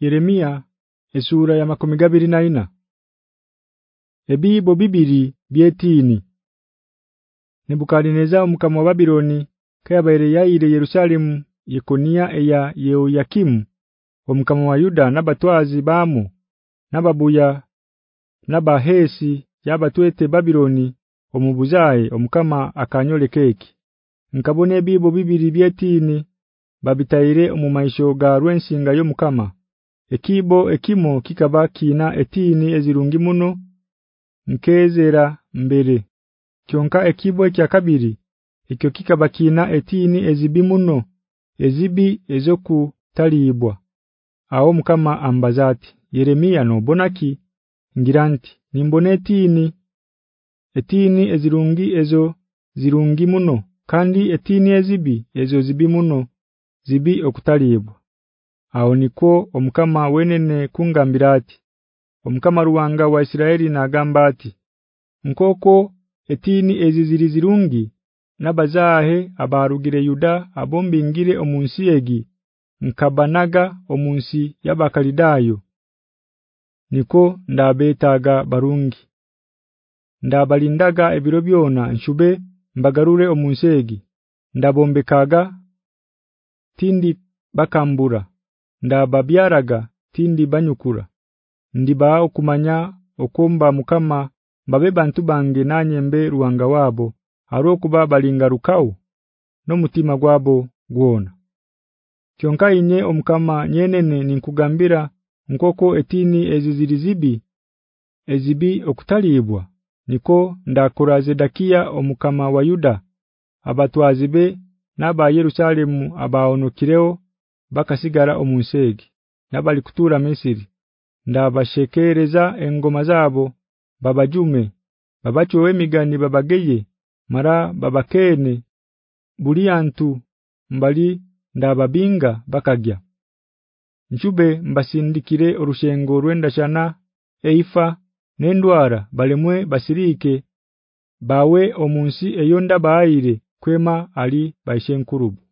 Yeremia esura ya makumi gabiri na ina. Ebibo bibiri byetini Nebukadneza omukama wa Babiloni kayabaire yaire Yerusalemu Yekonia eya Yehoyakimu omukama wa Yuda nabatwazi bamu nababuya nabahesi yabatwete Babiloni omubuzaye omukama akanyole keki nkabone ebibo bibiri byetini babitaire omumaisho ga rwensinga yo mukama ekibo ekimo kikabakina etini ezirungi muno nkezera mbere. Kyonka ekibo ekya kabiri ekyo kikabakina etini ezibi muno ezibi ezoku talibwa aho mukama ambazati Yeremia no bonaki ngiranti nimbone etini ezirungi ezo zirungi muno kandi etini ezibi ezo zibi muno zibi okutalibwa aho niko omukama wenene kungambira ati omukama ruwanga wa Isiraeli na agamba ati nkoko etini eziziri zirungi nabazahe abarugire Yuda abombingire omunsi egi nkabanaga omunsi yabakalidayo. Niko ndabetaga barungi. Ndabalindaga ebiro byona nshube mbagarure omunsegi ndabombekaga tindi bakambura ndababyaraga tindi banyukura. Ndiba okumanya okumba mukama babe bantu bange nanye mbe ruwanga wabo aro kuba balinga rukau no mutima gwabo gwona. Kyonka inye omukama nyenene ninkugambira nkoko etini ezizirizibi ezibi okutalibwa niko ndakuraze dakia omukama wa Yuda abatwazibe naba Yerusalemu abaonokireo bakasigara omunsegi nabali kutura Misiri. Ndabashekereza engoma zabo babajume babachowe migani babageye mara babakene buliantu mbali ndababinga bakagya. Njube mbasindikire orushengo rwenda chana eifa nendwara balemwe basirike bawe omunsi eyonda bayire kwema ali baishenkurubu